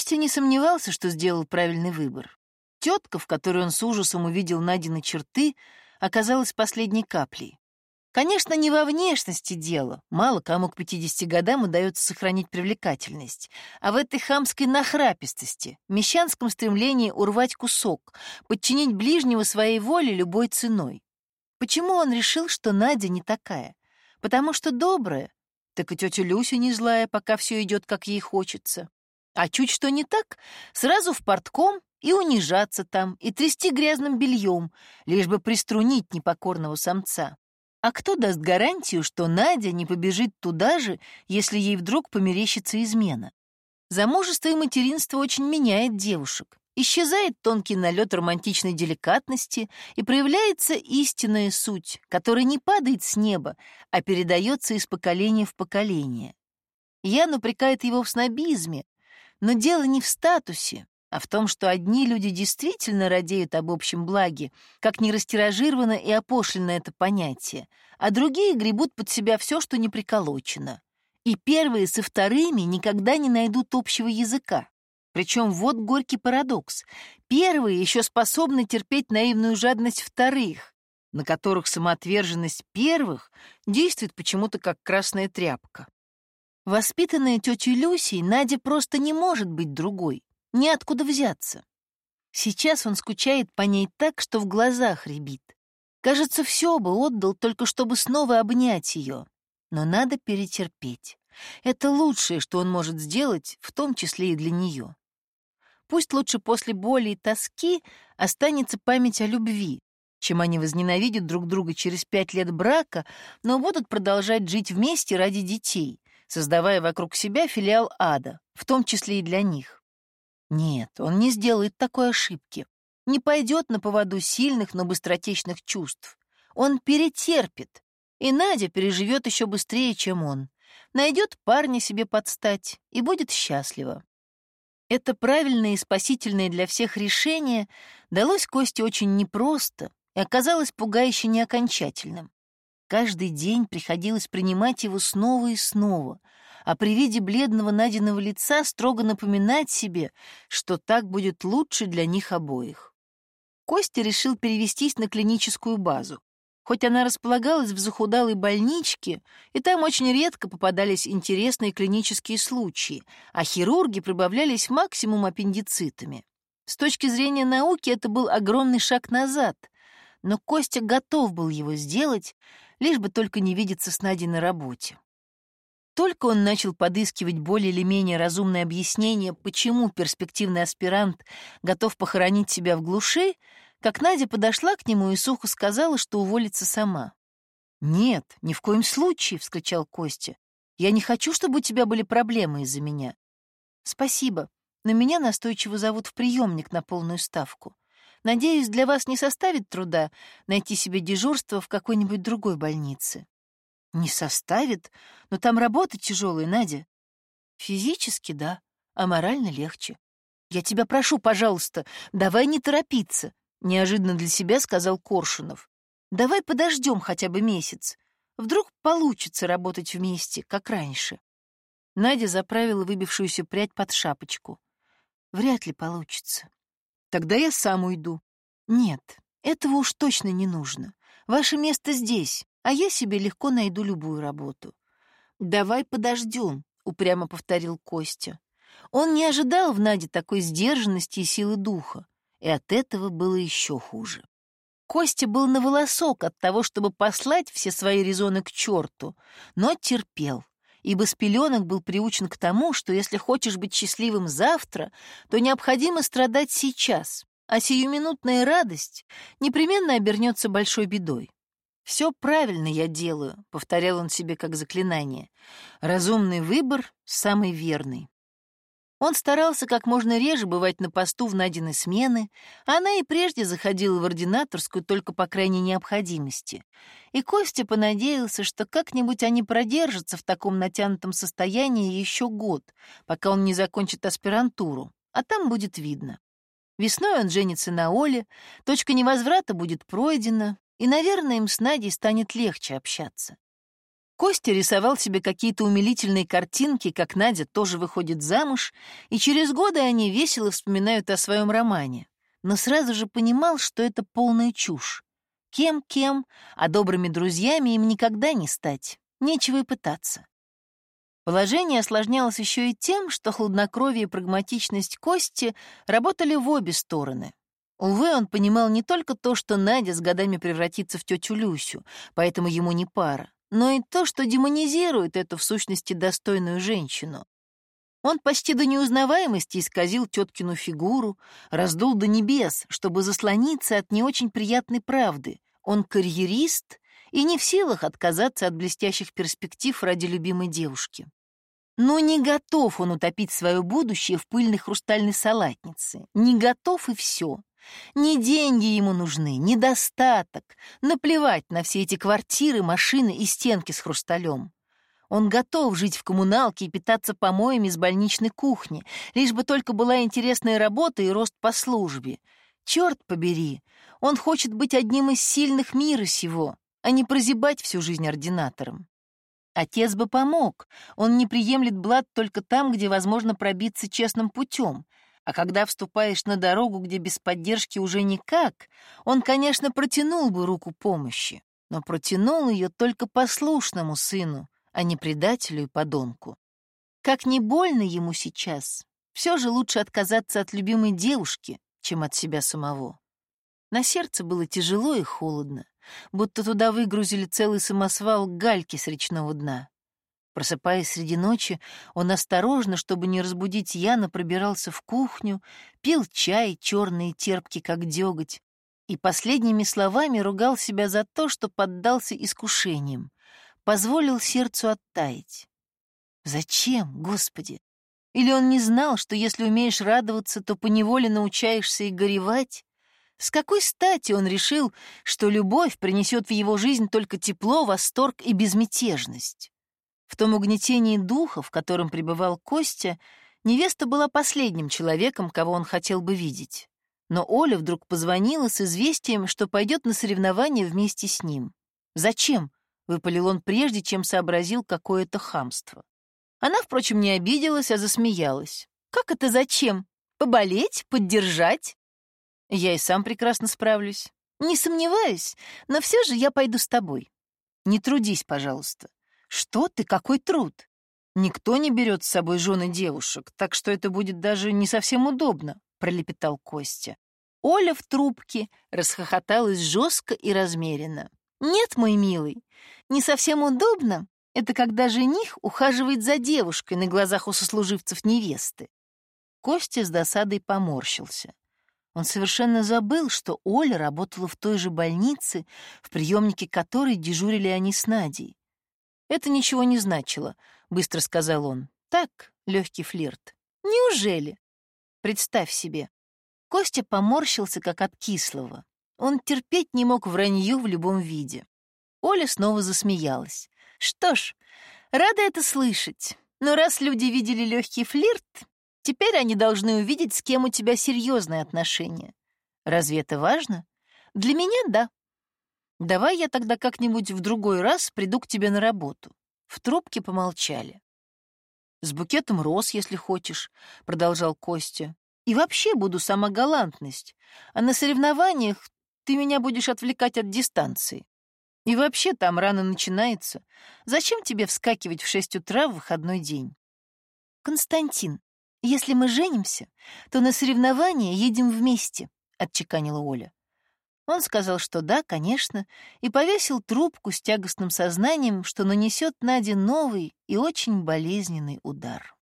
Костя не сомневался, что сделал правильный выбор. Тетка, в которой он с ужасом увидел Надины черты, оказалась последней каплей. Конечно, не во внешности дело. Мало кому к 50 годам удается сохранить привлекательность. А в этой хамской нахрапистости, мещанском стремлении урвать кусок, подчинить ближнего своей воле любой ценой. Почему он решил, что Надя не такая? Потому что добрая. Так и тетя Люся не злая, пока все идет, как ей хочется. А чуть что не так, сразу в портком и унижаться там, и трясти грязным бельем, лишь бы приструнить непокорного самца. А кто даст гарантию, что Надя не побежит туда же, если ей вдруг померещится измена? Замужество и материнство очень меняет девушек. Исчезает тонкий налет романтичной деликатности и проявляется истинная суть, которая не падает с неба, а передается из поколения в поколение. Ян упрекает его в снобизме, но дело не в статусе, а в том, что одни люди действительно радеют об общем благе, как не растиражировано и опошлено это понятие, а другие гребут под себя все, что не приколочено. И первые со вторыми никогда не найдут общего языка. Причем вот горький парадокс. Первые еще способны терпеть наивную жадность вторых, на которых самоотверженность первых действует почему-то как красная тряпка. Воспитанная тетей Люсей, Надя просто не может быть другой. Неоткуда взяться. Сейчас он скучает по ней так, что в глазах рябит. Кажется, все бы отдал, только чтобы снова обнять ее. Но надо перетерпеть. Это лучшее, что он может сделать, в том числе и для нее. Пусть лучше после боли и тоски останется память о любви, чем они возненавидят друг друга через пять лет брака, но будут продолжать жить вместе ради детей, создавая вокруг себя филиал ада, в том числе и для них. Нет, он не сделает такой ошибки. Не пойдет на поводу сильных, но быстротечных чувств. Он перетерпит, и Надя переживет еще быстрее, чем он. Найдет парня себе подстать и будет счастлива. Это правильное и спасительное для всех решение далось Косте очень непросто и оказалось пугающе неокончательным. Каждый день приходилось принимать его снова и снова, а при виде бледного Надиного лица строго напоминать себе, что так будет лучше для них обоих. Костя решил перевестись на клиническую базу. Хоть она располагалась в захудалой больничке, и там очень редко попадались интересные клинические случаи, а хирурги прибавлялись максимум аппендицитами. С точки зрения науки это был огромный шаг назад, но Костя готов был его сделать, лишь бы только не видеться с Надей на работе. Только он начал подыскивать более или менее разумное объяснение, почему перспективный аспирант готов похоронить себя в глуши, как Надя подошла к нему и сухо сказала, что уволится сама. «Нет, ни в коем случае!» — вскричал Костя. «Я не хочу, чтобы у тебя были проблемы из-за меня». «Спасибо, но меня настойчиво зовут в приемник на полную ставку. Надеюсь, для вас не составит труда найти себе дежурство в какой-нибудь другой больнице». Не составит, но там работа тяжелая, Надя. Физически, да, а морально легче. Я тебя прошу, пожалуйста, давай не торопиться, неожиданно для себя сказал Коршунов. Давай подождем хотя бы месяц. Вдруг получится работать вместе, как раньше. Надя заправила выбившуюся прядь под шапочку. Вряд ли получится. Тогда я сам уйду. Нет, этого уж точно не нужно. Ваше место здесь, а я себе легко найду любую работу. «Давай подождем», — упрямо повторил Костя. Он не ожидал в Наде такой сдержанности и силы духа, и от этого было еще хуже. Костя был на волосок от того, чтобы послать все свои резоны к черту, но терпел, ибо с пеленок был приучен к тому, что если хочешь быть счастливым завтра, то необходимо страдать сейчас, а сиюминутная радость непременно обернется большой бедой. «Все правильно я делаю», — повторял он себе как заклинание. «Разумный выбор — самый верный». Он старался как можно реже бывать на посту в Надины смены, а она и прежде заходила в ординаторскую только по крайней необходимости. И Костя понадеялся, что как-нибудь они продержатся в таком натянутом состоянии еще год, пока он не закончит аспирантуру, а там будет видно. Весной он женится на Оле, точка невозврата будет пройдена, и, наверное, им с Надей станет легче общаться. Костя рисовал себе какие-то умилительные картинки, как Надя тоже выходит замуж, и через годы они весело вспоминают о своем романе, но сразу же понимал, что это полная чушь. Кем-кем, а добрыми друзьями им никогда не стать, нечего и пытаться. Положение осложнялось еще и тем, что хладнокровие и прагматичность Кости работали в обе стороны. Увы, он понимал не только то, что Надя с годами превратится в тетю Люсю, поэтому ему не пара, но и то, что демонизирует эту в сущности достойную женщину. Он почти до неузнаваемости исказил теткину фигуру, раздул до небес, чтобы заслониться от не очень приятной правды. Он карьерист и не в силах отказаться от блестящих перспектив ради любимой девушки. Но не готов он утопить свое будущее в пыльной хрустальной салатнице. Не готов и все. Не деньги ему нужны, не достаток. Наплевать на все эти квартиры, машины и стенки с хрусталем. Он готов жить в коммуналке и питаться помоями из больничной кухни, лишь бы только была интересная работа и рост по службе. Черт побери, он хочет быть одним из сильных мира сего, а не прозябать всю жизнь ординатором. Отец бы помог, он не приемлет блат только там, где возможно пробиться честным путем — а когда вступаешь на дорогу, где без поддержки уже никак, он, конечно, протянул бы руку помощи, но протянул ее только послушному сыну, а не предателю и подонку. Как не больно ему сейчас, все же лучше отказаться от любимой девушки, чем от себя самого. На сердце было тяжело и холодно, будто туда выгрузили целый самосвал гальки с речного дна. Просыпаясь среди ночи, он осторожно, чтобы не разбудить Яна, пробирался в кухню, пил чай, черный и терпкий, как деготь, и последними словами ругал себя за то, что поддался искушениям, позволил сердцу оттаять. Зачем, Господи? Или он не знал, что если умеешь радоваться, то поневоле научаешься и горевать? С какой стати он решил, что любовь принесет в его жизнь только тепло, восторг и безмятежность? В том угнетении духа, в котором пребывал Костя, невеста была последним человеком, кого он хотел бы видеть. Но Оля вдруг позвонила с известием, что пойдет на соревнования вместе с ним. «Зачем?» — выпалил он прежде, чем сообразил какое-то хамство. Она, впрочем, не обиделась, а засмеялась. «Как это зачем? Поболеть? Поддержать?» «Я и сам прекрасно справлюсь. Не сомневаюсь, но все же я пойду с тобой. Не трудись, пожалуйста. Что ты, какой труд? Никто не берет с собой жены девушек, так что это будет даже не совсем удобно, пролепетал Костя. Оля в трубке расхохоталась жестко и размеренно. Нет, мой милый, не совсем удобно. Это когда жених ухаживает за девушкой на глазах у сослуживцев невесты. Костя с досадой поморщился. Он совершенно забыл, что Оля работала в той же больнице, в приемнике которой дежурили они с Надей. «Это ничего не значило», — быстро сказал он. «Так, легкий флирт. Неужели?» «Представь себе». Костя поморщился, как от кислого. Он терпеть не мог вранье в любом виде. Оля снова засмеялась. «Что ж, рада это слышать. Но раз люди видели легкий флирт, теперь они должны увидеть, с кем у тебя серьезные отношения. Разве это важно? Для меня — да. Давай я тогда как-нибудь в другой раз приду к тебе на работу. В трубке помолчали. С букетом роз, если хочешь, продолжал Костя. И вообще буду сама галантность. А на соревнованиях ты меня будешь отвлекать от дистанции. И вообще там рано начинается. Зачем тебе вскакивать в шесть утра в выходной день? Константин, если мы женимся, то на соревнования едем вместе, отчеканила Оля. Он сказал, что да, конечно, и повесил трубку с тягостным сознанием, что нанесет Наде новый и очень болезненный удар.